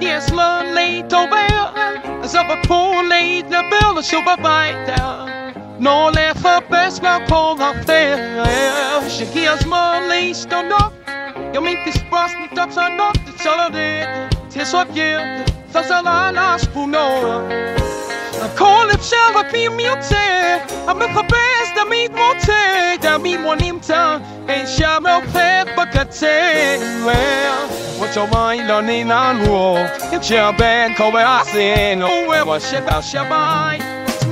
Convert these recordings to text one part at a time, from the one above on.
Yes, lonely to bear As of a poor late na bill så var weiter Lär för bäst när på var fair. She hears money stå nok Jag min inte spras ni upp så nok det så det Till så ger för så lanas på några Call it själva pi mute I'm a best I meet mote Da mi mo nimta En shamro peppa kate Well What your mind on in on wall It's your band call where I sing Oh where was shit out your mind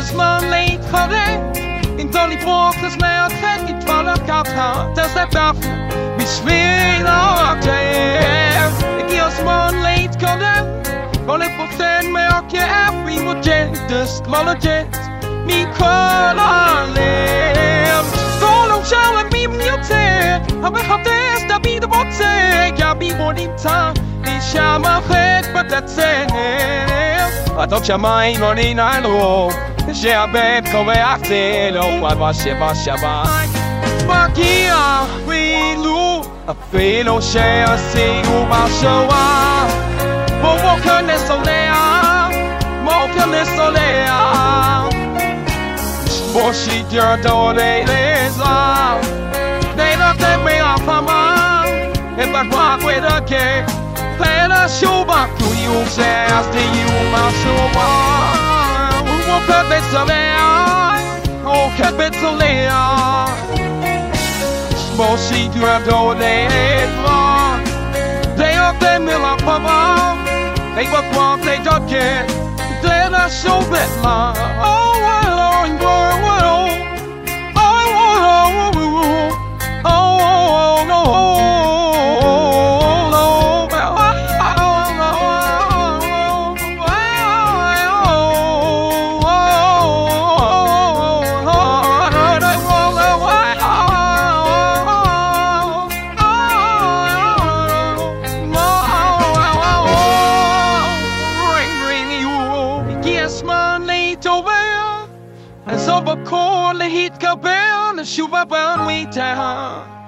My late cadet In Dolly Walker's now take it for the cop Does that buff We swing out there It gives my late cadet Only for ten milk yeah every gentle smaller gent. Me on them. Solo and me mute I'm a hot test to be the box Yeah be more in time. They shall my head but that's it Cheia bem como é a filha, o pai vai se baixar. Maquia, filho, a filha cheia assim, o machão. Vou morrer nessa oleia, morrer nessa oleia. Vou se tirar da oleia, nem na tempo a fama, é pra guarda daqui. Pela chuva, tu e o cheia assim, o machão. Ne so le a Mo kan ne so le a Mo shi dir do le le sa They look at me off a man If I walk with a kid Play the show back to you Say as the you ma sho wa Oh, Capitolea, oh, Capitolea. Moshi Duradolea, they are the Miller they were one, they they're not so bad. Oh, Så var kolet hit kabel, sjuva barn vi tar